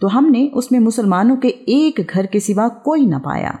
तो हमने उसमें मुसलमानों के एक घर के सिवा कोई न पाया।